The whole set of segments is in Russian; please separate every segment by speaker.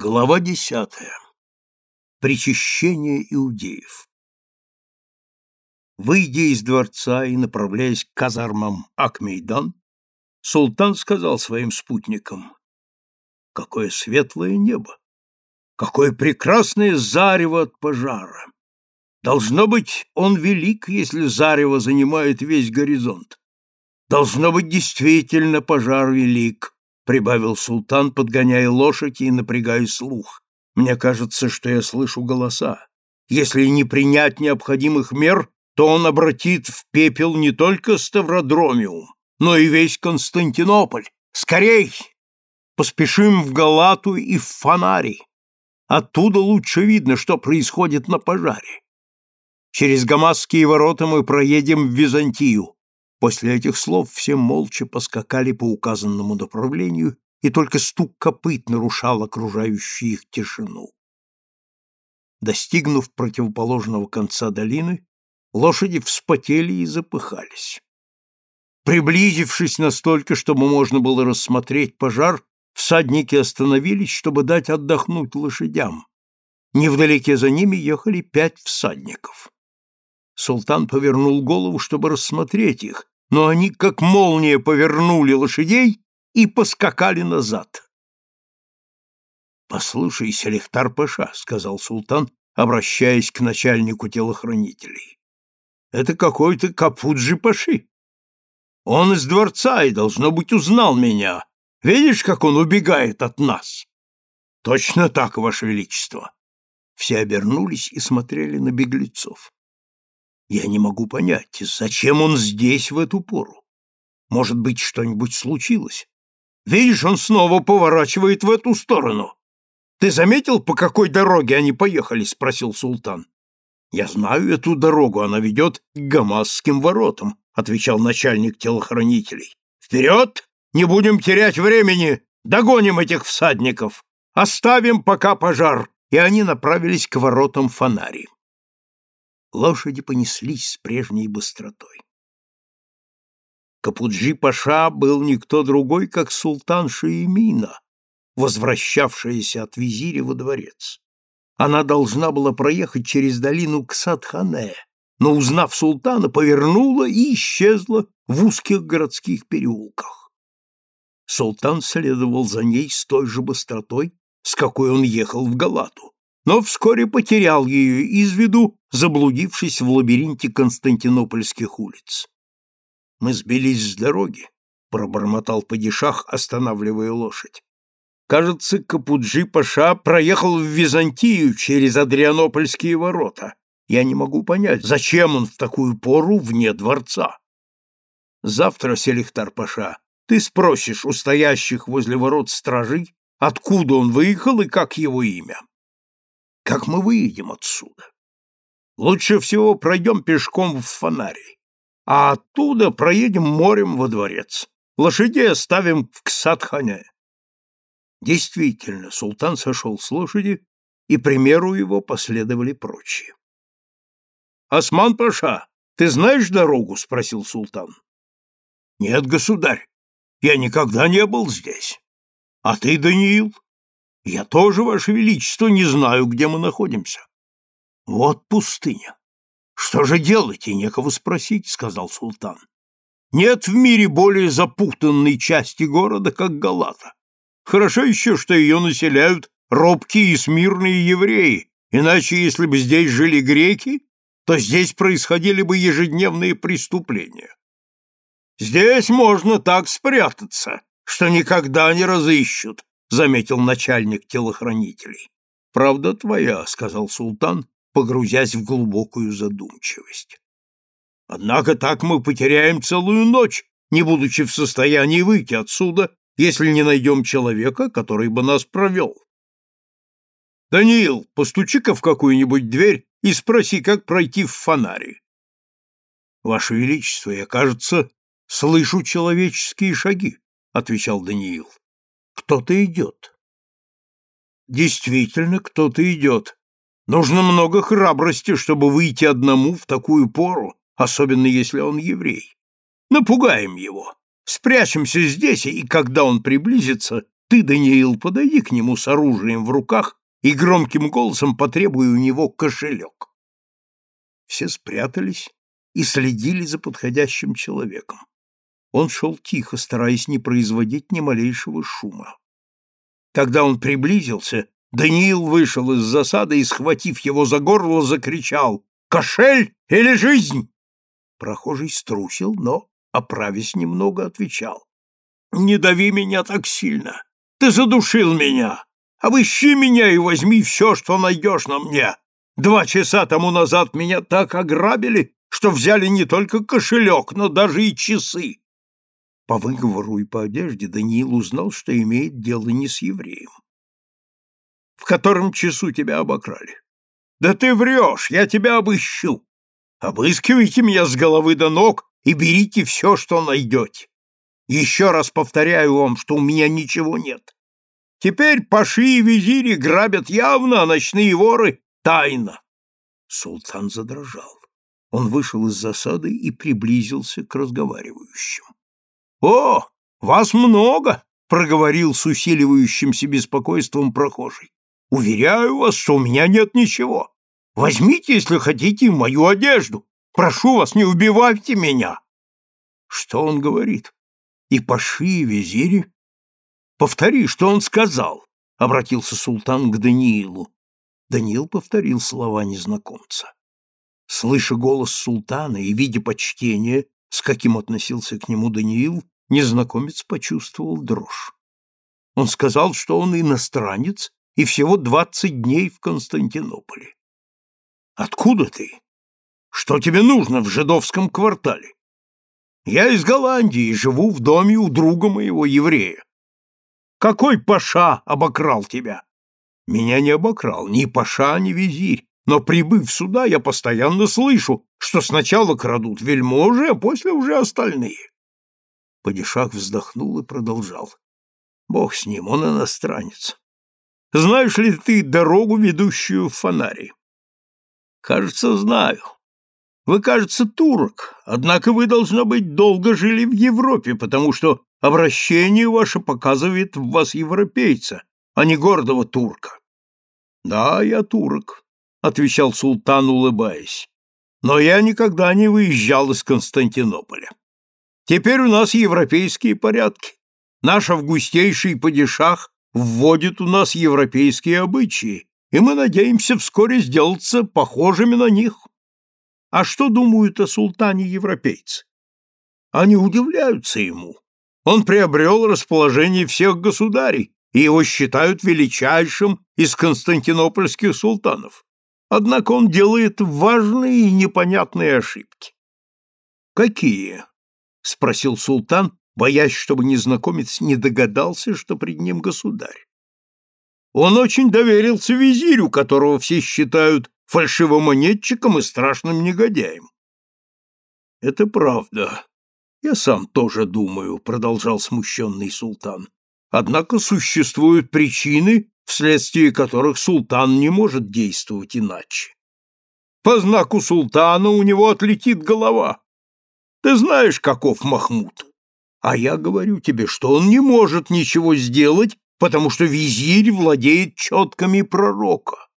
Speaker 1: Глава десятая. Причащение иудеев. Выйдя из дворца и направляясь к казармам Акмейдан, султан сказал своим спутникам, «Какое светлое небо! Какое прекрасное зарево от пожара! Должно быть, он велик, если зарево занимает весь горизонт. Должно быть, действительно пожар велик, прибавил султан, подгоняя лошадь и напрягая слух. Мне кажется, что я слышу голоса. Если не принять необходимых мер, то он обратит в пепел не только Ставродромиум, но и весь Константинополь. Скорей! Поспешим в Галату и в Фонари. Оттуда лучше видно, что происходит на пожаре. Через Гамасские ворота мы проедем в Византию. После этих слов все молча поскакали по указанному направлению, и только стук копыт нарушал окружающую их тишину. Достигнув противоположного конца долины, лошади вспотели и запыхались. Приблизившись настолько, чтобы можно было рассмотреть пожар, всадники остановились, чтобы дать отдохнуть лошадям. Невдалеке за ними ехали пять всадников. Султан повернул голову, чтобы рассмотреть их, но они, как молния, повернули лошадей и поскакали назад. «Послушай, Селихтар-паша», — сказал султан, обращаясь к начальнику телохранителей. «Это какой-то Капуджи-паши. Он из дворца и, должно быть, узнал меня. Видишь, как он убегает от нас?» «Точно так, Ваше Величество». Все обернулись и смотрели на беглецов. Я не могу понять, зачем он здесь в эту пору? Может быть, что-нибудь случилось? Видишь, он снова поворачивает в эту сторону. Ты заметил, по какой дороге они поехали? спросил султан. Я знаю эту дорогу, она ведет к Гамасским воротам, отвечал начальник телохранителей. Вперед! Не будем терять времени! Догоним этих всадников! Оставим пока пожар! И они направились к воротам фонари лошади понеслись с прежней быстротой. Капуджи-паша был никто другой, как султан Шаимина, возвращавшаяся от визиря во дворец. Она должна была проехать через долину к Садхане, но, узнав султана, повернула и исчезла в узких городских переулках. Султан следовал за ней с той же быстротой, с какой он ехал в Галату но вскоре потерял ее из виду, заблудившись в лабиринте константинопольских улиц. «Мы сбились с дороги», — пробормотал падишах, останавливая лошадь. «Кажется, Капуджи-паша проехал в Византию через Адрианопольские ворота. Я не могу понять, зачем он в такую пору вне дворца?» «Завтра, Селихтар-паша, ты спросишь у стоящих возле ворот стражей, откуда он выехал и как его имя. Как мы выйдем отсюда? Лучше всего пройдем пешком в фонарь, а оттуда проедем морем во дворец. Лошадей оставим в Ксатхане. Действительно, султан сошел с лошади, и примеру его последовали прочие. «Осман Паша, ты знаешь дорогу?» — спросил султан. «Нет, государь, я никогда не был здесь. А ты, Даниил?» Я тоже, Ваше Величество, не знаю, где мы находимся. Вот пустыня. Что же делать, и некого спросить, сказал султан. Нет в мире более запутанной части города, как Галата. Хорошо еще, что ее населяют робкие и смирные евреи, иначе, если бы здесь жили греки, то здесь происходили бы ежедневные преступления. Здесь можно так спрятаться, что никогда не разыщут, — заметил начальник телохранителей. «Правда твоя», — сказал султан, погрузясь в глубокую задумчивость. «Однако так мы потеряем целую ночь, не будучи в состоянии выйти отсюда, если не найдем человека, который бы нас провел». «Даниил, постучи-ка в какую-нибудь дверь и спроси, как пройти в фонари». «Ваше Величество, я, кажется, слышу человеческие шаги», — отвечал Даниил. Кто-то идет. Действительно, кто-то идет. Нужно много храбрости, чтобы выйти одному в такую пору, особенно если он еврей. Напугаем его. Спрячемся здесь, и когда он приблизится, Ты, Даниил, подойди к нему с оружием в руках и громким голосом потребуй у него кошелек. Все спрятались и следили за подходящим человеком. Он шел тихо, стараясь не производить ни малейшего шума. Когда он приблизился, Даниил вышел из засады и, схватив его за горло, закричал «Кошель или жизнь?» Прохожий струсил, но, оправясь немного, отвечал «Не дави меня так сильно! Ты задушил меня! Обыщи меня и возьми все, что найдешь на мне! Два часа тому назад меня так ограбили, что взяли не только кошелек, но даже и часы!» По выговору и по одежде Даниил узнал, что имеет дело не с евреем. В котором часу тебя обокрали? Да ты врешь, я тебя обыщу. Обыскивайте меня с головы до ног и берите все, что найдете. Еще раз повторяю вам, что у меня ничего нет. Теперь паши и визири грабят явно, а ночные воры — тайно. Султан задрожал. Он вышел из засады и приблизился к разговаривающим. — О, вас много! — проговорил с усиливающимся беспокойством прохожий. — Уверяю вас, что у меня нет ничего. Возьмите, если хотите, мою одежду. Прошу вас, не убивайте меня. Что он говорит? И паши, и визири? Повтори, что он сказал, — обратился султан к Даниилу. Даниил повторил слова незнакомца. Слыша голос султана и видя почтение, с каким относился к нему Даниил, незнакомец почувствовал дрожь. Он сказал, что он иностранец и всего двадцать дней в Константинополе. «Откуда ты? Что тебе нужно в жидовском квартале?» «Я из Голландии, живу в доме у друга моего еврея». «Какой паша обокрал тебя?» «Меня не обокрал ни паша, ни визирь, но, прибыв сюда, я постоянно слышу, что сначала крадут вельможи, а после уже остальные. Падишах вздохнул и продолжал. Бог с ним, он иностранец. Знаешь ли ты дорогу, ведущую в фонари? Кажется, знаю. Вы, кажется, турок, однако вы, должно быть, долго жили в Европе, потому что обращение ваше показывает в вас европейца, а не гордого турка. Да, я турок, — отвечал султан, улыбаясь. «Но я никогда не выезжал из Константинополя. Теперь у нас европейские порядки. Наш августейший падишах вводит у нас европейские обычаи, и мы надеемся вскоре сделаться похожими на них. А что думают о султане европейцы? Они удивляются ему. Он приобрел расположение всех государей, и его считают величайшим из константинопольских султанов. Однако он делает важные и непонятные ошибки. Какие? спросил султан, боясь, чтобы незнакомец не догадался, что пред ним государь. Он очень доверился визирю, которого все считают фальшивомонетчиком и страшным негодяем. Это правда. Я сам тоже думаю, продолжал смущенный султан. Однако существуют причины, вследствие которых султан не может действовать иначе. По знаку султана у него отлетит голова. Ты знаешь, каков Махмуд. А я говорю тебе, что он не может ничего сделать, потому что визирь владеет четками пророка.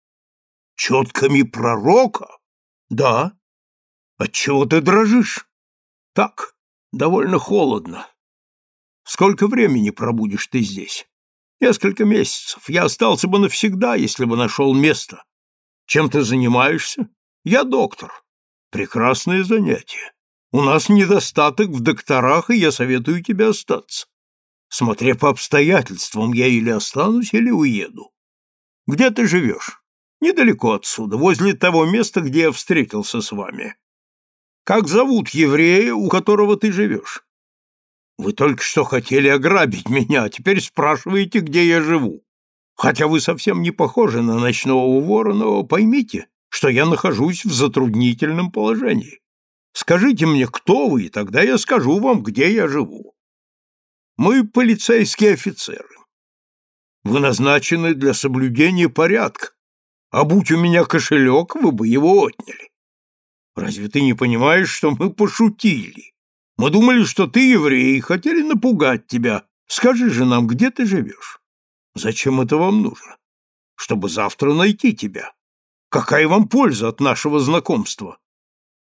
Speaker 1: Четками пророка? Да. Отчего ты дрожишь? Так, довольно холодно. Сколько времени пробудешь ты здесь? Несколько месяцев. Я остался бы навсегда, если бы нашел место. Чем ты занимаешься? Я доктор. Прекрасное занятие. У нас недостаток в докторах, и я советую тебе остаться. Смотря по обстоятельствам, я или останусь, или уеду. Где ты живешь? Недалеко отсюда, возле того места, где я встретился с вами. Как зовут еврея, у которого ты живешь? Вы только что хотели ограбить меня, а теперь спрашиваете, где я живу. Хотя вы совсем не похожи на ночного вора, но поймите, что я нахожусь в затруднительном положении. Скажите мне, кто вы, и тогда я скажу вам, где я живу. Мы полицейские офицеры. Вы назначены для соблюдения порядка, а будь у меня кошелек, вы бы его отняли. Разве ты не понимаешь, что мы пошутили? Мы думали, что ты еврей, и хотели напугать тебя. Скажи же нам, где ты живешь? Зачем это вам нужно? Чтобы завтра найти тебя. Какая вам польза от нашего знакомства?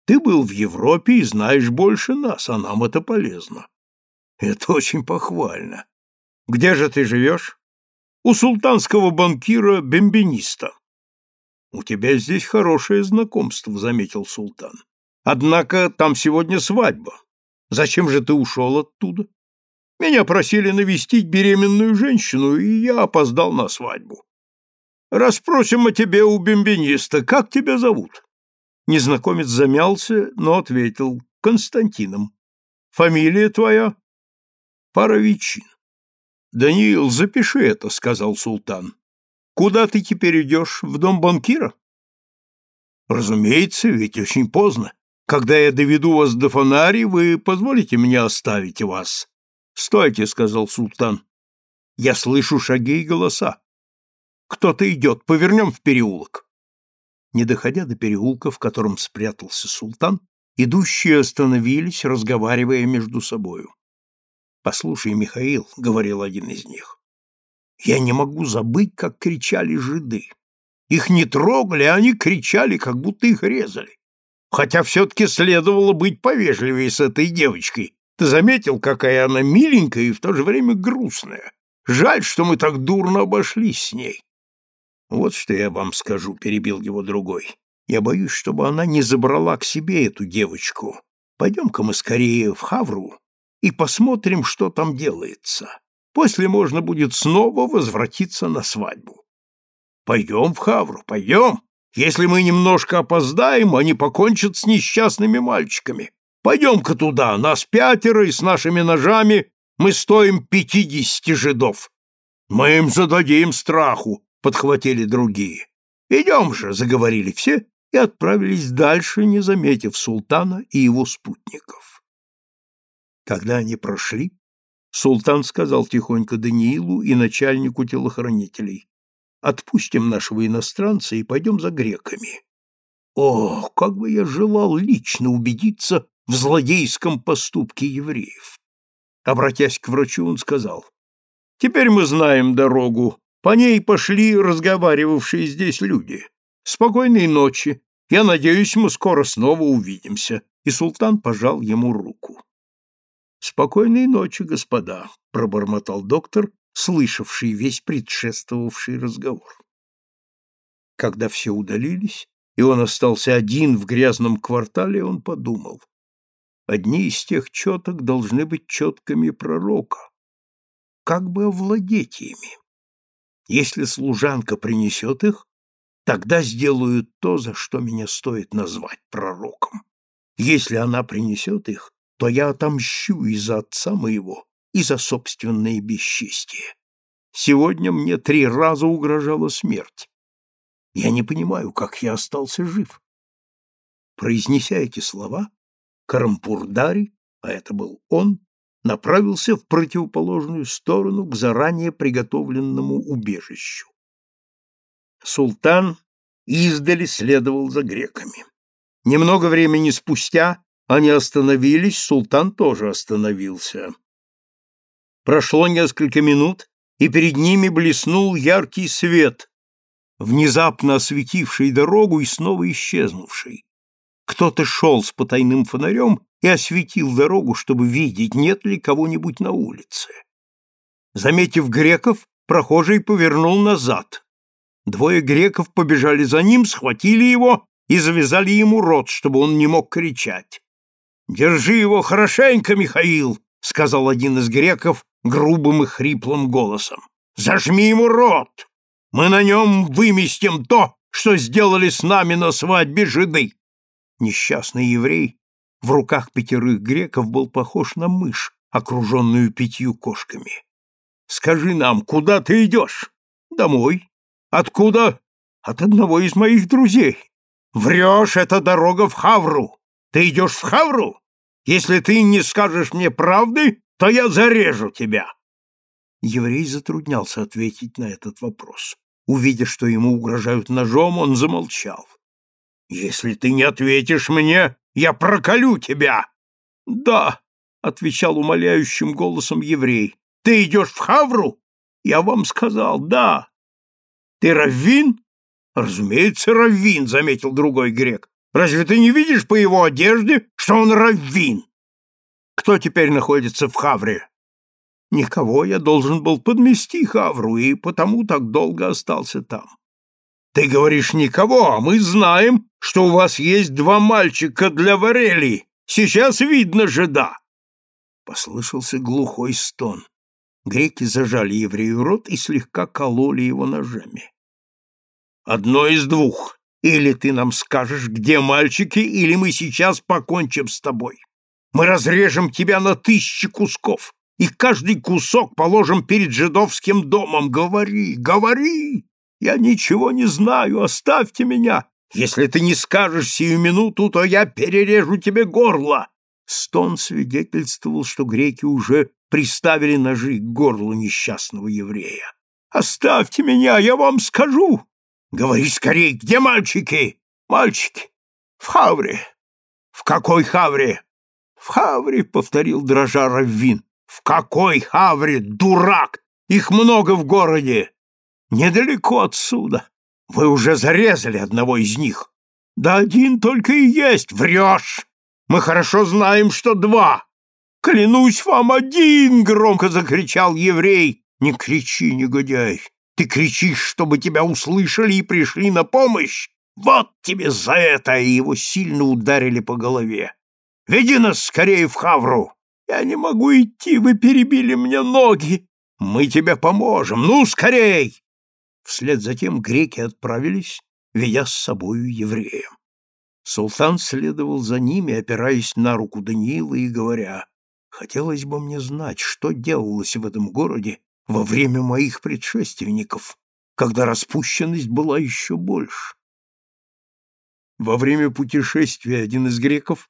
Speaker 1: Ты был в Европе и знаешь больше нас, а нам это полезно. Это очень похвально. Где же ты живешь? У султанского банкира Бембениста. У тебя здесь хорошее знакомство, заметил султан. Однако там сегодня свадьба. Зачем же ты ушел оттуда? Меня просили навестить беременную женщину, и я опоздал на свадьбу. Расспросим о тебе у бомбиниста. Как тебя зовут? Незнакомец замялся, но ответил Константином. Фамилия твоя? Паровичин. Даниил, запиши это, сказал султан. Куда ты теперь идешь? В дом банкира? Разумеется, ведь очень поздно. Когда я доведу вас до фонари, вы позволите мне оставить вас? Стойте, сказал султан. Я слышу шаги и голоса. Кто-то идет, повернем в переулок. Не доходя до переулка, в котором спрятался султан, идущие остановились, разговаривая между собою. «Послушай, Михаил», — говорил один из них, — «я не могу забыть, как кричали жиды. Их не трогали, а они кричали, как будто их резали. Хотя все-таки следовало быть повежливее с этой девочкой. Ты заметил, какая она миленькая и в то же время грустная? Жаль, что мы так дурно обошлись с ней. Вот что я вам скажу, перебил его другой. Я боюсь, чтобы она не забрала к себе эту девочку. Пойдем-ка мы скорее в Хавру и посмотрим, что там делается. После можно будет снова возвратиться на свадьбу. Пойдем в Хавру, пойдем. Если мы немножко опоздаем, они покончат с несчастными мальчиками. Пойдем-ка туда, нас пятеро, и с нашими ножами мы стоим пятидесяти жидов. Мы им зададим страху, — подхватили другие. «Идем же», — заговорили все и отправились дальше, не заметив султана и его спутников. Когда они прошли, султан сказал тихонько Даниилу и начальнику телохранителей, «Отпустим нашего иностранца и пойдем за греками». О, как бы я желал лично убедиться в злодейском поступке евреев. Обратясь к врачу, он сказал, «Теперь мы знаем дорогу по ней пошли разговаривавшие здесь люди. Спокойной ночи. Я надеюсь, мы скоро снова увидимся. И султан пожал ему руку. Спокойной ночи, господа, пробормотал доктор, слышавший весь предшествовавший разговор. Когда все удалились, и он остался один в грязном квартале, он подумал. Одни из тех четок должны быть четками пророка. Как бы овладеть ими? Если служанка принесет их, тогда сделаю то, за что меня стоит назвать пророком. Если она принесет их, то я отомщу и за отца моего, и за собственное бесчестие. Сегодня мне три раза угрожала смерть. Я не понимаю, как я остался жив. Произнеся эти слова, Карампурдари, а это был он, направился в противоположную сторону к заранее приготовленному убежищу. Султан издали следовал за греками. Немного времени спустя они остановились, султан тоже остановился. Прошло несколько минут, и перед ними блеснул яркий свет, внезапно осветивший дорогу и снова исчезнувший. Кто-то шел с потайным фонарем и осветил дорогу, чтобы видеть, нет ли кого-нибудь на улице. Заметив греков, прохожий повернул назад. Двое греков побежали за ним, схватили его и завязали ему рот, чтобы он не мог кричать. «Держи его хорошенько, Михаил!» — сказал один из греков грубым и хриплым голосом. «Зажми ему рот! Мы на нем выместим то, что сделали с нами на свадьбе жиды!» Несчастный еврей в руках пятерых греков был похож на мышь, окруженную пятью кошками. «Скажи нам, куда ты идешь?» «Домой». «Откуда?» «От одного из моих друзей». «Врешь, это дорога в Хавру. Ты идешь в Хавру? Если ты не скажешь мне правды, то я зарежу тебя». Еврей затруднялся ответить на этот вопрос. Увидя, что ему угрожают ножом, он замолчал. «Если ты не ответишь мне, я проколю тебя!» «Да», — отвечал умоляющим голосом еврей. «Ты идешь в Хавру? Я вам сказал, да. Ты раввин? Разумеется, раввин, заметил другой грек. Разве ты не видишь по его одежде, что он раввин? Кто теперь находится в Хавре? Никого я должен был подмести Хавру, и потому так долго остался там. Ты говоришь никого, а мы знаем, что у вас есть два мальчика для Варели. Сейчас видно же, да. Послышался глухой стон. Греки зажали еврею рот и слегка кололи его ножами. Одно из двух. Или ты нам скажешь, где мальчики, или мы сейчас покончим с тобой. Мы разрежем тебя на тысячи кусков, и каждый кусок положим перед жидовским домом. Говори, говори! Я ничего не знаю, оставьте меня. Если ты не скажешь сию минуту, то я перережу тебе горло. Стон свидетельствовал, что греки уже приставили ножи к горлу несчастного еврея. Оставьте меня, я вам скажу. Говори скорей, где мальчики? Мальчики. В Хавре. В какой Хавре? В Хавре, повторил дрожа Раввин. В какой Хавре, дурак? Их много в городе. Недалеко отсюда. Вы уже зарезали одного из них. Да один только и есть. Врешь. Мы хорошо знаем, что два. Клянусь вам один, громко закричал еврей. Не кричи, негодяй. Ты кричишь, чтобы тебя услышали и пришли на помощь. Вот тебе за это, и его сильно ударили по голове. Веди нас скорее в Хавру. Я не могу идти, вы перебили мне ноги. Мы тебе поможем. Ну, скорей! Вслед за тем греки отправились, ведя с собою еврея. Султан следовал за ними, опираясь на руку Даниила и говоря, «Хотелось бы мне знать, что делалось в этом городе во время моих предшественников, когда распущенность была еще больше». Во время путешествия один из греков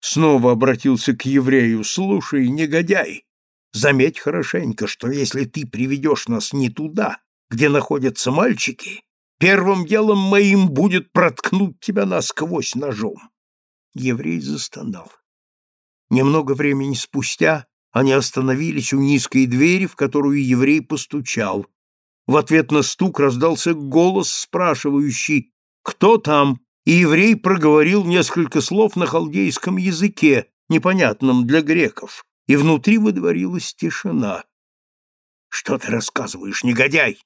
Speaker 1: снова обратился к еврею, «Слушай, негодяй, заметь хорошенько, что если ты приведешь нас не туда, где находятся мальчики, первым делом моим будет проткнуть тебя насквозь ножом. Еврей застонал. Немного времени спустя они остановились у низкой двери, в которую еврей постучал. В ответ на стук раздался голос, спрашивающий «Кто там?» И еврей проговорил несколько слов на халдейском языке, непонятном для греков, и внутри выдворилась тишина. «Что ты рассказываешь, негодяй?»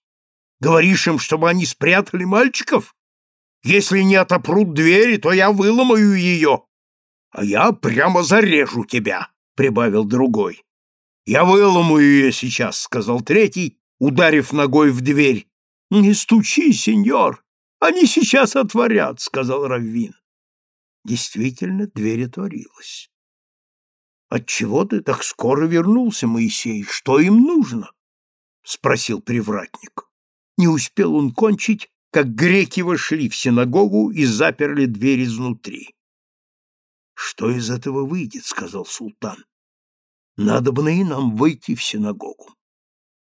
Speaker 1: Говоришь им, чтобы они спрятали мальчиков? Если не отопрут двери, то я выломаю ее. А я прямо зарежу тебя, — прибавил другой. Я выломаю ее сейчас, — сказал третий, ударив ногой в дверь. Не стучи, сеньор, они сейчас отворят, — сказал Раввин. Действительно, дверь отворилась. Отчего ты так скоро вернулся, Моисей? Что им нужно? — спросил привратник. Не успел он кончить, как греки вошли в синагогу и заперли дверь изнутри. «Что из этого выйдет?» — сказал султан. «Надо бы и нам войти в синагогу.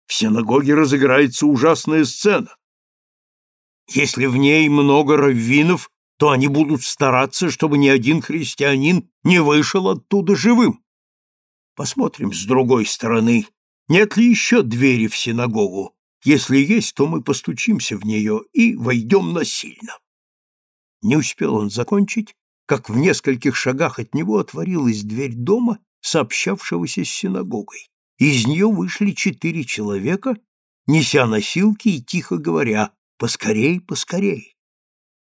Speaker 1: В синагоге разыграется ужасная сцена. Если в ней много раввинов, то они будут стараться, чтобы ни один христианин не вышел оттуда живым. Посмотрим с другой стороны, нет ли еще двери в синагогу, если есть, то мы постучимся в нее и войдем насильно. Не успел он закончить, как в нескольких шагах от него отворилась дверь дома, сообщавшегося с синагогой. Из нее вышли четыре человека, неся носилки и тихо говоря «Поскорей, поскорей!».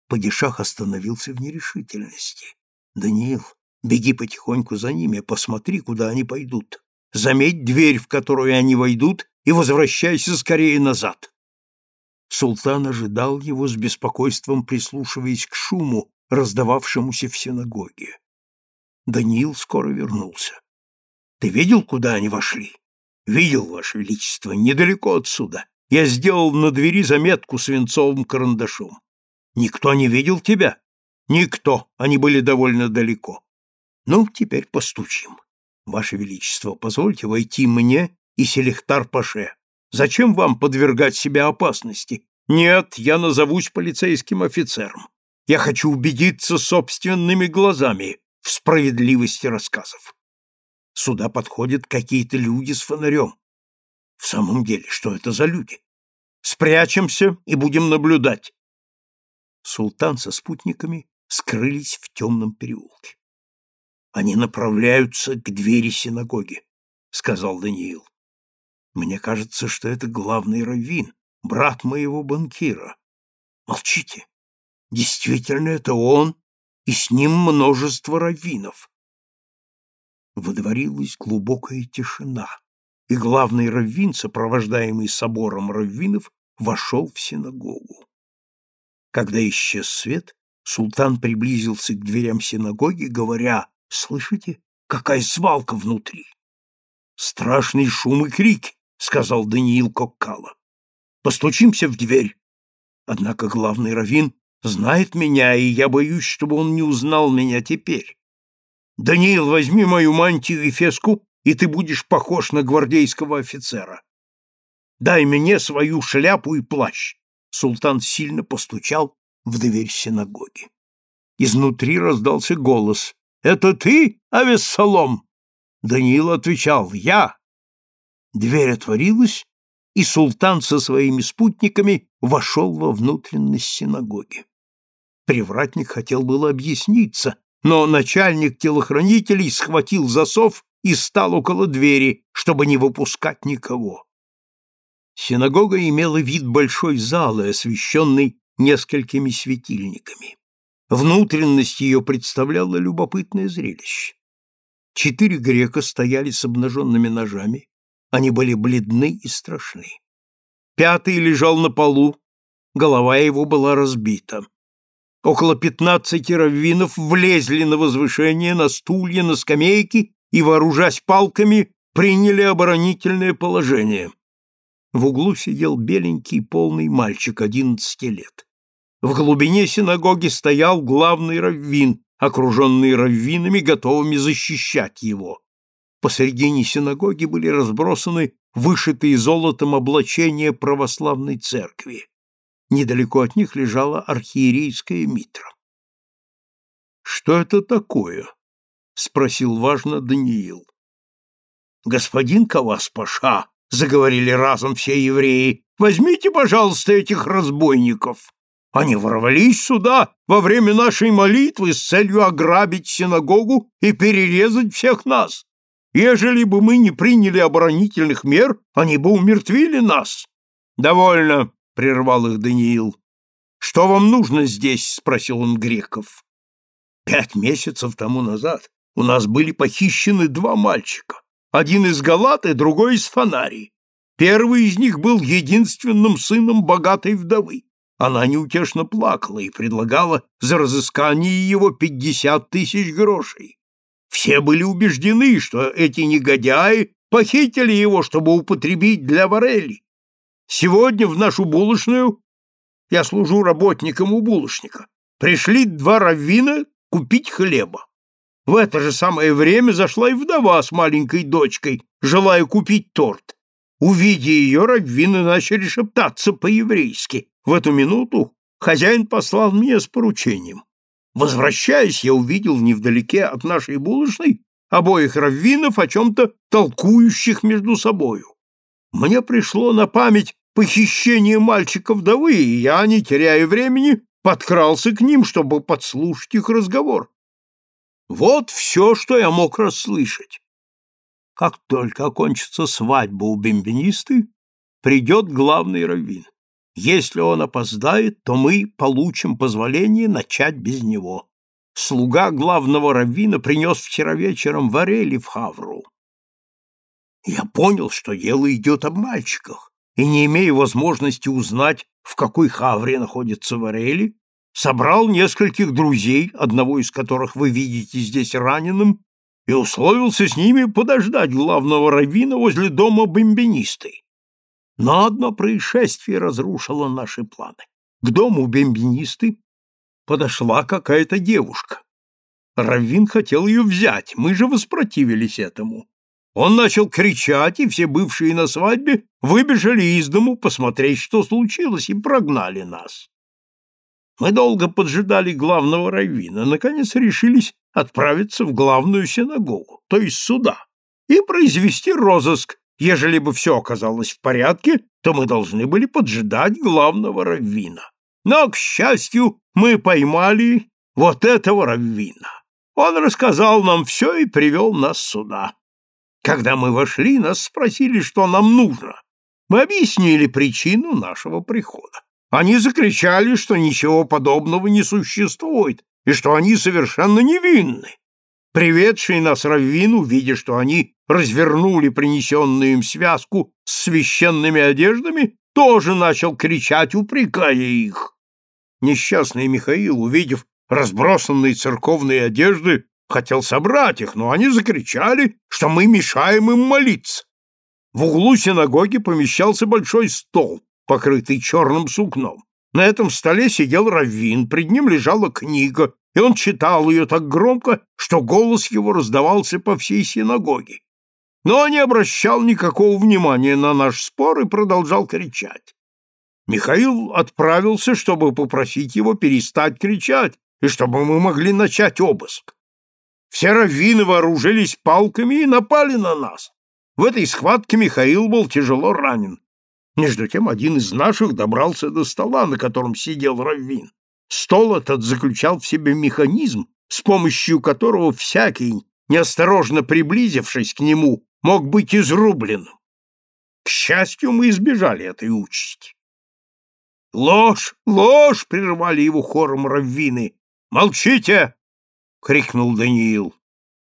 Speaker 1: Падишах остановился в нерешительности. «Даниил, беги потихоньку за ними, посмотри, куда они пойдут. Заметь дверь, в которую они войдут, и возвращайся скорее назад. Султан ожидал его с беспокойством, прислушиваясь к шуму, раздававшемуся в синагоге. Даниил скоро вернулся. — Ты видел, куда они вошли? — Видел, Ваше Величество, недалеко отсюда. Я сделал на двери заметку свинцовым карандашом. — Никто не видел тебя? — Никто. Они были довольно далеко. — Ну, теперь постучим. Ваше Величество, позвольте войти мне и Селихтар-Паше. Зачем вам подвергать себя опасности? Нет, я назовусь полицейским офицером. Я хочу убедиться собственными глазами в справедливости рассказов. Сюда подходят какие-то люди с фонарем. В самом деле, что это за люди? Спрячемся и будем наблюдать. Султан со спутниками скрылись в темном переулке. Они направляются к двери синагоги, сказал Даниил. Мне кажется, что это главный раввин, брат моего банкира. Молчите. Действительно, это он, и с ним множество раввинов. Водворилась глубокая тишина, и главный раввин, сопровождаемый собором раввинов, вошел в синагогу. Когда исчез свет, султан приблизился к дверям синагоги, говоря, «Слышите, какая свалка внутри?» «Страшный шум и крики», — сказал Даниил Коккала. «Постучимся в дверь». Однако главный раввин знает меня, и я боюсь, чтобы он не узнал меня теперь. Даниил, возьми мою мантию и феску, и ты будешь похож на гвардейского офицера. Дай мне свою шляпу и плащ. Султан сильно постучал в дверь синагоги. Изнутри раздался голос. «Это ты, Авессалом?» Даниил отвечал. «Я». Дверь отворилась, и султан со своими спутниками вошел во внутренность синагоги. Привратник хотел было объясниться, но начальник телохранителей схватил засов и стал около двери, чтобы не выпускать никого. Синагога имела вид большой залы, освещенной несколькими светильниками. Внутренность ее представляла любопытное зрелище. Четыре грека стояли с обнаженными ножами, они были бледны и страшны. Пятый лежал на полу, голова его была разбита. Около пятнадцати раввинов влезли на возвышение, на стулья, на скамейки и, вооружаясь палками, приняли оборонительное положение. В углу сидел беленький полный мальчик одиннадцати лет. В глубине синагоги стоял главный раввин, окруженный раввинами, готовыми защищать его. Посредине синагоги были разбросаны вышитые золотом облачения православной церкви. Недалеко от них лежала архиерейская митра. «Что это такое?» — спросил важно Даниил. «Господин Кавас-паша», — заговорили разом все евреи, — «возьмите, пожалуйста, этих разбойников. Они ворвались сюда во время нашей молитвы с целью ограбить синагогу и перерезать всех нас. Ежели бы мы не приняли оборонительных мер, они бы умертвили нас. Довольно, прервал их Даниил. Что вам нужно здесь? спросил он греков. Пять месяцев тому назад у нас были похищены два мальчика. Один из Галаты, другой из Фонарии. Первый из них был единственным сыном богатой вдовы. Она неутешно плакала и предлагала за разыскание его пятьдесят тысяч грошей. Все были убеждены, что эти негодяи похитили его, чтобы употребить для варели. Сегодня в нашу булочную, я служу работником у булочника, пришли два раввина купить хлеба. В это же самое время зашла и вдова с маленькой дочкой, желая купить торт. Увидя ее, раввины начали шептаться по-еврейски. В эту минуту хозяин послал меня с поручением. Возвращаясь, я увидел невдалеке от нашей булочной обоих раввинов о чем-то толкующих между собою. Мне пришло на память похищение мальчика-вдовы, и я, не теряя времени, подкрался к ним, чтобы подслушать их разговор. Вот все, что я мог расслышать. Как только окончится свадьба у бомбинисты, придет главный раввин. Если он опоздает, то мы получим позволение начать без него. Слуга главного раввина принес вчера вечером варели в Хавру. Я понял, что дело идет об мальчиках, и, не имея возможности узнать, в какой Хавре находится варели, собрал нескольких друзей, одного из которых вы видите здесь раненым, и условился с ними подождать главного раввина возле дома бомбинисты. Но одно происшествие разрушило наши планы. К дому бомбинисты подошла какая-то девушка. Раввин хотел ее взять, мы же воспротивились этому. Он начал кричать, и все бывшие на свадьбе выбежали из дому посмотреть, что случилось, и прогнали нас. Мы долго поджидали главного раввина, наконец решились отправиться в главную синагогу, то есть сюда, и произвести розыск Ежели бы все оказалось в порядке, то мы должны были поджидать главного раввина. Но, к счастью, мы поймали вот этого раввина. Он рассказал нам все и привел нас сюда. Когда мы вошли, нас спросили, что нам нужно. Мы объяснили причину нашего прихода. Они закричали, что ничего подобного не существует и что они совершенно невинны. Приведший нас раввин, увидя, что они развернули принесенную им связку с священными одеждами, тоже начал кричать, упрекая их. Несчастный Михаил, увидев разбросанные церковные одежды, хотел собрать их, но они закричали, что мы мешаем им молиться. В углу синагоги помещался большой стол, покрытый черным сукном. На этом столе сидел раввин, пред ним лежала книга, и он читал ее так громко, что голос его раздавался по всей синагоге. Но не обращал никакого внимания на наш спор и продолжал кричать. Михаил отправился, чтобы попросить его перестать кричать, и чтобы мы могли начать обыск. Все раввины вооружились палками и напали на нас. В этой схватке Михаил был тяжело ранен. Между тем один из наших добрался до стола, на котором сидел раввин. Стол этот заключал в себе механизм, с помощью которого всякий, неосторожно приблизившись к нему, мог быть изрублен. К счастью, мы избежали этой участи. «Ложь! Ложь!» — прервали его хором раввины. «Молчите!» — крикнул Даниил.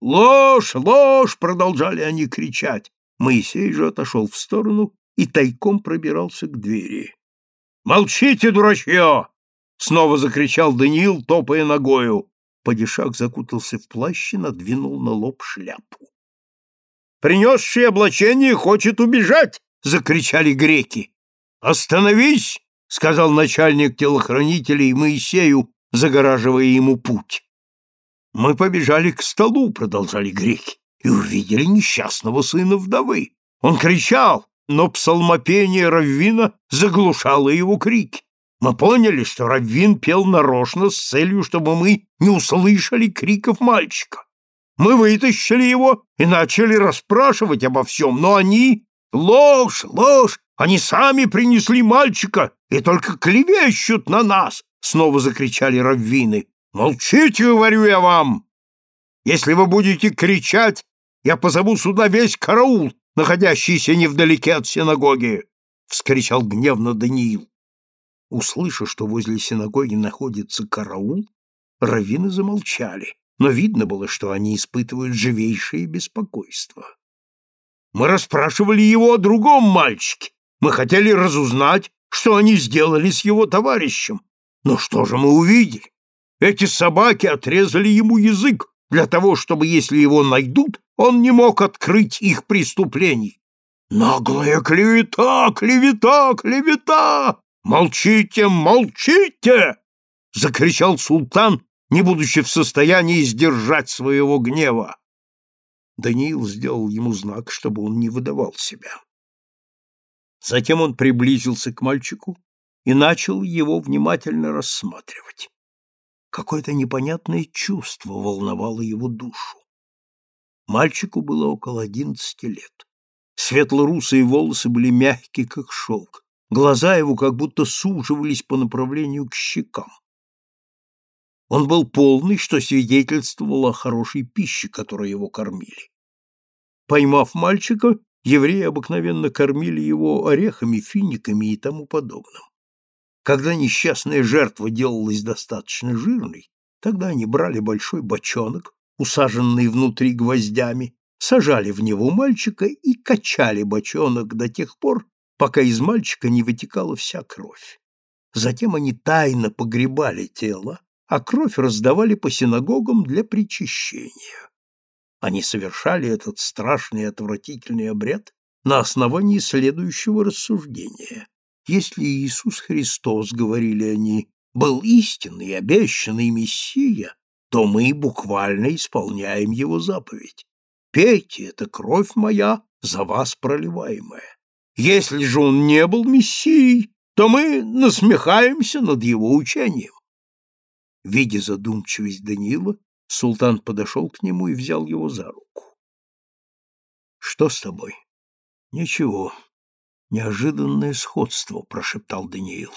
Speaker 1: «Ложь! Ложь!» — продолжали они кричать. Моисей же отошел в сторону и тайком пробирался к двери. «Молчите, дурачье!» — снова закричал Даниил, топая ногою. Падишах закутался в плащ и надвинул на лоб шляпу. «Принесший облачение хочет убежать!» — закричали греки. «Остановись!» — сказал начальник телохранителей Моисею, загораживая ему путь. «Мы побежали к столу», — продолжали греки, — «и увидели несчастного сына вдовы. Он кричал, но псалмопение Раввина заглушало его крики. Мы поняли, что Раввин пел нарочно с целью, чтобы мы не услышали криков мальчика. Мы вытащили его и начали расспрашивать обо всем, но они... Ложь, ложь! Они сами принесли мальчика и только клевещут на нас! Снова закричали раввины. Молчите, говорю я вам! Если вы будете кричать, я позову сюда весь караул, находящийся невдалеке от синагоги! — вскричал гневно Даниил. Услыша, что возле синагоги находится караул, раввины замолчали, но видно было, что они испытывают живейшее беспокойство. Мы расспрашивали его о другом мальчике. Мы хотели разузнать, что они сделали с его товарищем. Но что же мы увидели? Эти собаки отрезали ему язык для того, чтобы, если его найдут, он не мог открыть их преступлений. Наглая клевета, клевета, клевета! Молчите, молчите! Закричал султан, не будучи в состоянии сдержать своего гнева. Даниил сделал ему знак, чтобы он не выдавал себя. Затем он приблизился к мальчику и начал его внимательно рассматривать. Какое-то непонятное чувство волновало его душу. Мальчику было около одиннадцати лет. Светло-русые волосы были мягкие, как шелк. Глаза его как будто суживались по направлению к щекам. Он был полный, что свидетельствовало о хорошей пище, которой его кормили. Поймав мальчика, евреи обыкновенно кормили его орехами, финиками и тому подобным. Когда несчастная жертва делалась достаточно жирной, тогда они брали большой бочонок, усаженный внутри гвоздями, сажали в него мальчика и качали бочонок до тех пор, пока из мальчика не вытекала вся кровь. Затем они тайно погребали тело, а кровь раздавали по синагогам для причащения. Они совершали этот страшный и отвратительный обряд на основании следующего рассуждения. Если Иисус Христос, говорили они, был истинный, обещанный Мессия, то мы буквально исполняем его заповедь. Пейте, это кровь моя, за вас проливаемая. Если же он не был Мессией, то мы насмехаемся над его учением. Видя задумчивость Даниила, султан подошел к нему и взял его за руку. — Что с тобой? Ничего, неожиданное сходство, прошептал Даниил.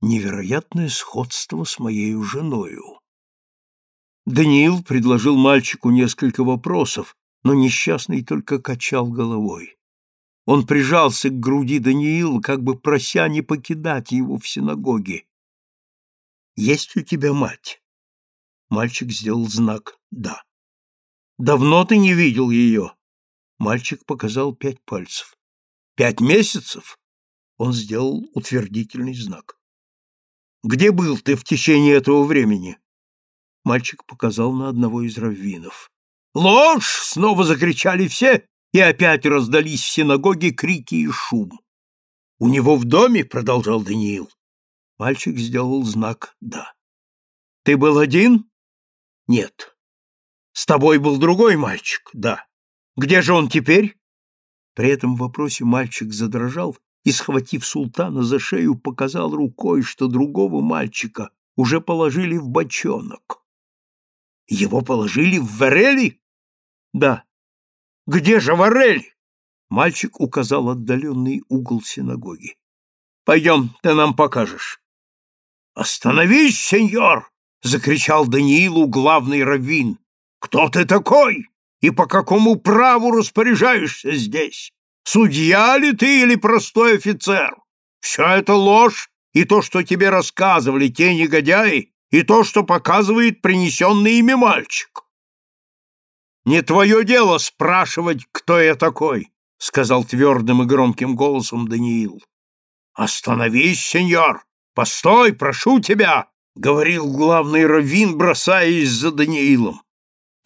Speaker 1: Невероятное сходство с моей женою. Даниил предложил мальчику несколько вопросов, но несчастный только качал головой. Он прижался к груди Даниила, как бы прося не покидать его в синагоге. «Есть у тебя мать?» Мальчик сделал знак «да». «Давно ты не видел ее?» Мальчик показал пять пальцев. «Пять месяцев?» Он сделал утвердительный знак. «Где был ты в течение этого времени?» Мальчик показал на одного из раввинов. «Ложь!» — снова закричали все, и опять раздались в синагоге крики и шум. «У него в доме?» — продолжал Даниил. Мальчик сделал знак «да». «Ты был один?» «Нет». «С тобой был другой мальчик?» «Да». «Где же он теперь?» При этом вопросе мальчик задрожал и, схватив султана за шею, показал рукой, что другого мальчика уже положили в бочонок. «Его положили в Варели?» «Да». Где же Варель? Мальчик указал отдаленный угол синагоги. Пойдем, ты нам покажешь. Остановись, сеньор! закричал Даниилу главный раввин. Кто ты такой? И по какому праву распоряжаешься здесь? Судья ли ты или простой офицер? Все это ложь, и то, что тебе рассказывали те негодяи, и то, что показывает принесенный ими мальчик. Не твое дело спрашивать, кто я такой, — сказал твердым и громким голосом Даниил. — Остановись, сеньор! Постой, прошу тебя! — говорил главный раввин, бросаясь за Даниилом. —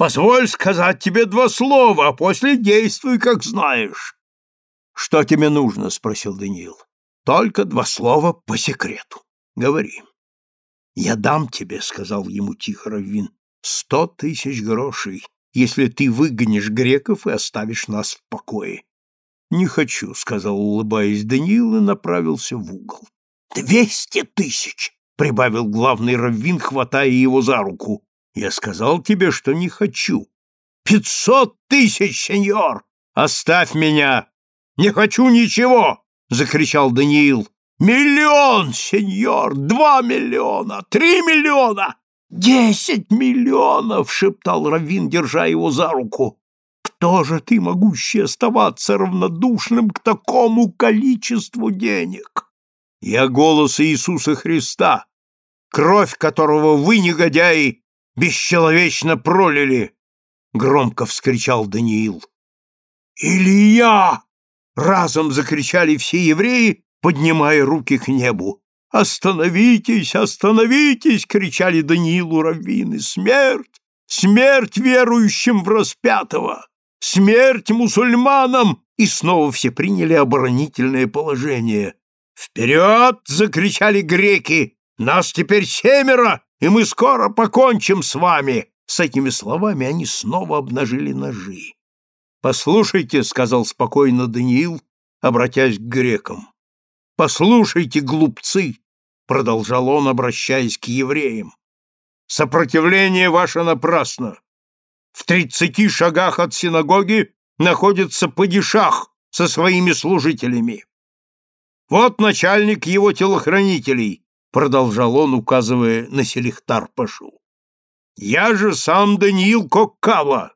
Speaker 1: Позволь сказать тебе два слова, а после действуй, как знаешь. — Что тебе нужно? — спросил Даниил. — Только два слова по секрету. Говори. — Я дам тебе, — сказал ему тихо раввин, — сто тысяч грошей если ты выгонишь греков и оставишь нас в покое. Не хочу, сказал, улыбаясь Даниил и направился в угол. Двести тысяч, прибавил главный раввин, хватая его за руку. Я сказал тебе, что не хочу. Пятьсот тысяч, сеньор! Оставь меня! Не хочу ничего! закричал Даниил. Миллион, сеньор! Два миллиона! Три миллиона! «Десять миллионов!» — шептал Равин, держа его за руку. «Кто же ты, могущий оставаться равнодушным к такому количеству денег?» «Я голос Иисуса Христа, кровь которого вы, негодяи, бесчеловечно пролили!» — громко вскричал Даниил. «Илья!» — разом закричали все евреи, поднимая руки к небу. «Остановитесь! Остановитесь!» — кричали Даниилу раввины. «Смерть! Смерть верующим в распятого! Смерть мусульманам!» И снова все приняли оборонительное положение. «Вперед!» — закричали греки. «Нас теперь семеро, и мы скоро покончим с вами!» С этими словами они снова обнажили ножи. «Послушайте», — сказал спокойно Даниил, обратясь к грекам. «Послушайте, глупцы! продолжал он, обращаясь к евреям. Сопротивление ваше напрасно. В тридцати шагах от синагоги находится падишах со своими служителями. Вот начальник его телохранителей, продолжал он, указывая на Селихтар Пашу. Я же сам Даниил Коккава.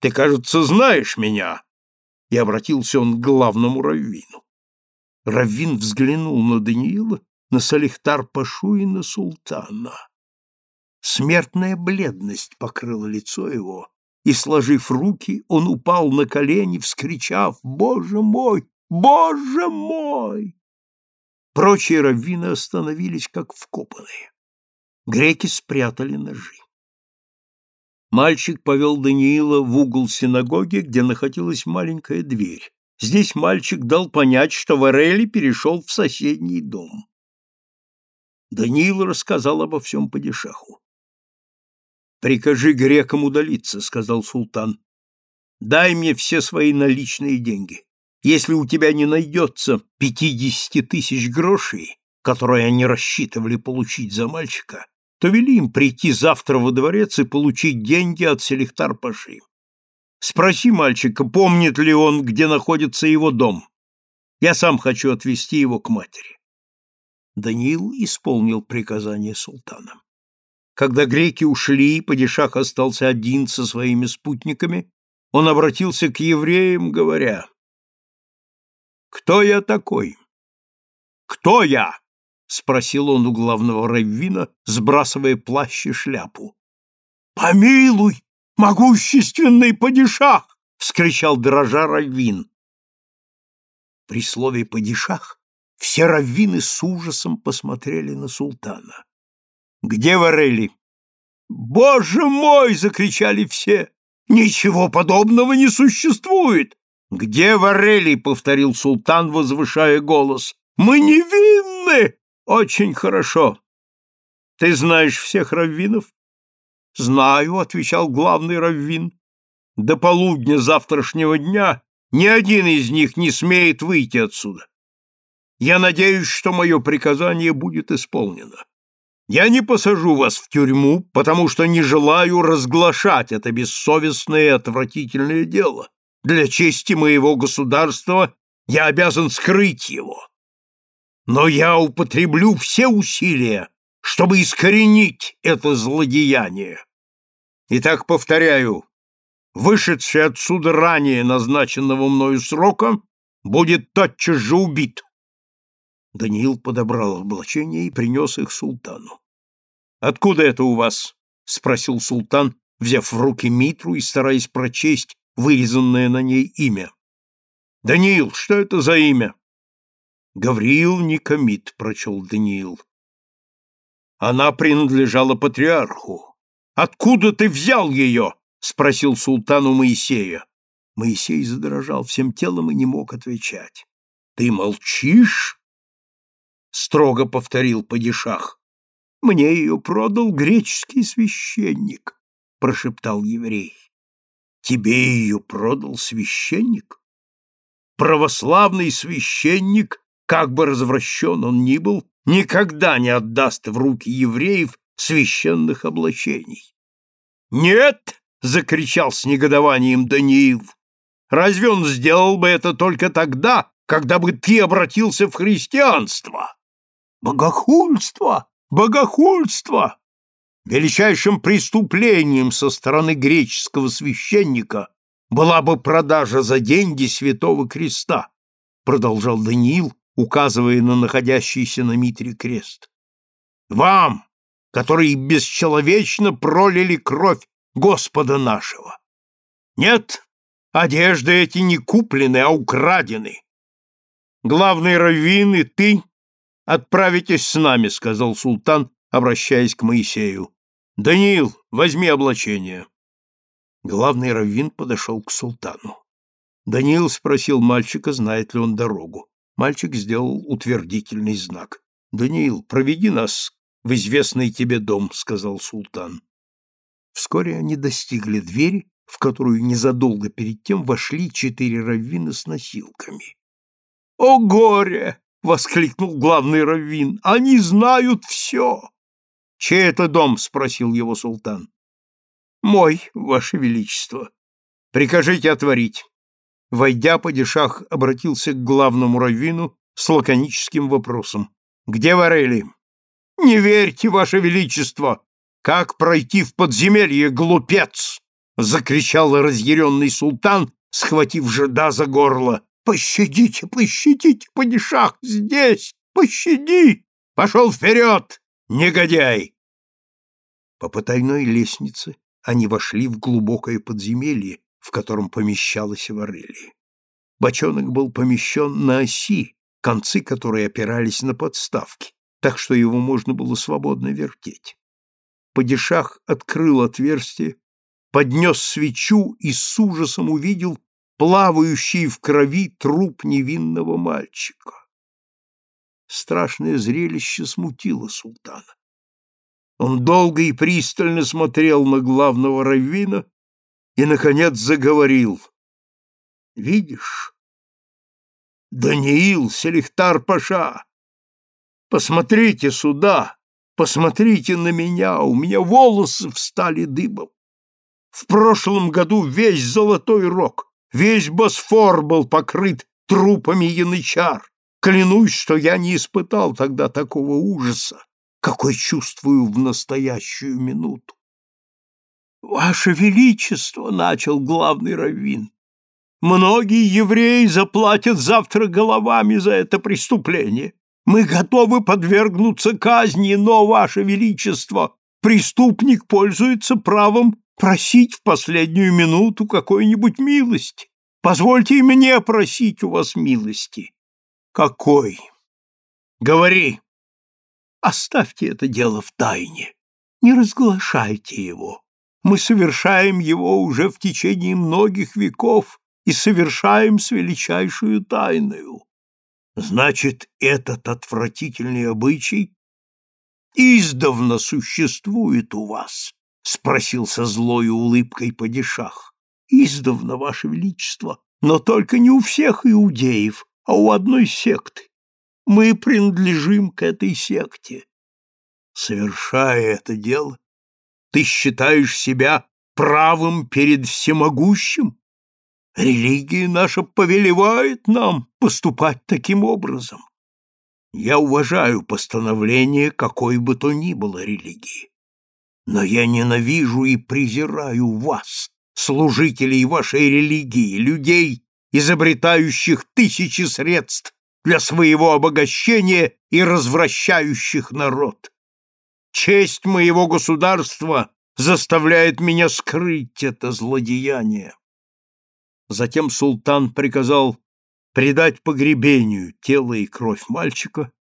Speaker 1: Ты, кажется, знаешь меня. И обратился он к главному раввину. Раввин взглянул на Даниила на Салихтар-пашу и на султана. Смертная бледность покрыла лицо его, и, сложив руки, он упал на колени, вскричав «Боже мой! Боже мой!» Прочие раввины остановились, как вкопанные. Греки спрятали ножи. Мальчик повел Даниила в угол синагоги, где находилась маленькая дверь. Здесь мальчик дал понять, что Варели перешел в соседний дом. Даниил рассказал обо всем падишаху. «Прикажи грекам удалиться», — сказал султан. «Дай мне все свои наличные деньги. Если у тебя не найдется пятидесяти тысяч грошей, которые они рассчитывали получить за мальчика, то вели им прийти завтра во дворец и получить деньги от Селихтар-Паши. Спроси мальчика, помнит ли он, где находится его дом. Я сам хочу отвезти его к матери. Даниил исполнил приказание султана. Когда греки ушли, падишах остался один со своими спутниками, он обратился к евреям, говоря, «Кто я такой? Кто я?» — спросил он у главного раввина, сбрасывая плащ и шляпу. «Помилуй, могущественный падишах!» — вскричал дрожа раввин. При слове «падишах» все раввины с ужасом посмотрели на султана. «Где Варели?» «Боже мой!» — закричали все. «Ничего подобного не существует!» «Где Варели?» — повторил султан, возвышая голос. «Мы невинны!» «Очень хорошо. Ты знаешь всех раввинов?» «Знаю», — отвечал главный раввин. «До полудня завтрашнего дня ни один из них не смеет выйти отсюда. Я надеюсь, что мое приказание будет исполнено. Я не посажу вас в тюрьму, потому что не желаю разглашать это бессовестное и отвратительное дело. Для чести моего государства я обязан скрыть его. Но я употреблю все усилия, чтобы искоренить это злодеяние. Итак, повторяю, вышедший отсюда ранее назначенного мною срока будет тотчас же убит. Даниил подобрал облачения и принес их султану. «Откуда это у вас?» — спросил султан, взяв в руки митру и стараясь прочесть вырезанное на ней имя. «Даниил, что это за имя?» «Гавриил Никомит», — прочел Даниил. «Она принадлежала патриарху. Откуда ты взял ее?» — спросил султан у Моисея. Моисей задрожал всем телом и не мог отвечать. «Ты молчишь?» строго повторил падишах. Мне ее продал греческий священник, прошептал еврей. Тебе ее продал священник? Православный священник, как бы развращен он ни был, никогда не отдаст в руки евреев священных облачений. «Нет!» — закричал с негодованием Даниил. «Разве он сделал бы это только тогда, когда бы ты обратился в христианство?» Богохульство! Богохульство! Величайшим преступлением со стороны греческого священника была бы продажа за деньги святого креста, продолжал Даниил, указывая на находящийся на Митре крест. Вам, которые бесчеловечно пролили кровь Господа нашего. Нет, одежды эти не куплены, а украдены. Главный раввин и ты «Отправитесь с нами», — сказал султан, обращаясь к Моисею. «Даниил, возьми облачение». Главный раввин подошел к султану. Даниил спросил мальчика, знает ли он дорогу. Мальчик сделал утвердительный знак. «Даниил, проведи нас в известный тебе дом», — сказал султан. Вскоре они достигли двери, в которую незадолго перед тем вошли четыре раввина с носилками. «О горе!» — воскликнул главный раввин. «Они знают все!» «Чей это дом?» — спросил его султан. «Мой, ваше величество. Прикажите отворить». Войдя, падишах обратился к главному раввину с лаконическим вопросом. «Где Варели?» «Не верьте, ваше величество! Как пройти в подземелье, глупец?» — закричал разъяренный султан, схватив жада за горло. Пощадите, пощадите, падишах, здесь! Пощади! Пошел вперед, негодяй! По потайной лестнице они вошли в глубокое подземелье, в котором помещалась Варелия. Бочонок был помещен на оси, концы которой опирались на подставки, так что его можно было свободно вертеть. Падишах открыл отверстие, поднес свечу и с ужасом увидел плавающий в крови труп невинного мальчика. Страшное зрелище смутило султана. Он долго и пристально смотрел на главного раввина и, наконец, заговорил. «Видишь, Даниил Селихтар-Паша, посмотрите сюда, посмотрите на меня, у меня волосы встали дыбом. В прошлом году весь Золотой Рог, весь Босфор был покрыт трупами янычар. Клянусь, что я не испытал тогда такого ужаса, какой чувствую в настоящую минуту. «Ваше Величество!» — начал главный раввин. «Многие евреи заплатят завтра головами за это преступление. Мы готовы подвергнуться казни, но, Ваше Величество, преступник пользуется правом просить в последнюю минуту какой-нибудь милости. Позвольте и мне просить у вас милости. Какой? Говори. Оставьте это дело в тайне. Не разглашайте его. Мы совершаем его уже в течение многих веков и совершаем с величайшую тайною. Значит, этот отвратительный обычай издавна существует у вас, спросил со злой улыбкой падишах. Издавна, ваше величество, но только не у всех иудеев, а у одной секты. Мы принадлежим к этой секте. Совершая это дело, ты считаешь себя правым перед всемогущим? Религия наша повелевает нам поступать таким образом. Я уважаю постановление какой бы то ни было религии. Но я ненавижу и презираю вас, служителей вашей религии, людей, изобретающих тысячи средств для своего обогащения и развращающих народ. Честь моего государства заставляет меня скрыть это злодеяние. Затем султан приказал предать погребению тело и кровь мальчика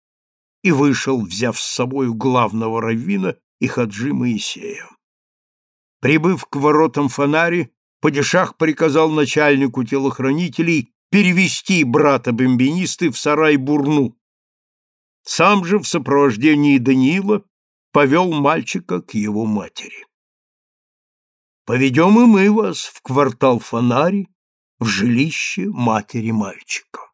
Speaker 1: и вышел, взяв с собою главного раввина и хаджи Моисея. Прибыв к воротам фонари, Падишах приказал начальнику телохранителей перевести брата бомбинисты в сарай Бурну. Сам же в сопровождении Даниила повел мальчика к его матери. «Поведем и мы вас в квартал Фонари, в жилище матери мальчика.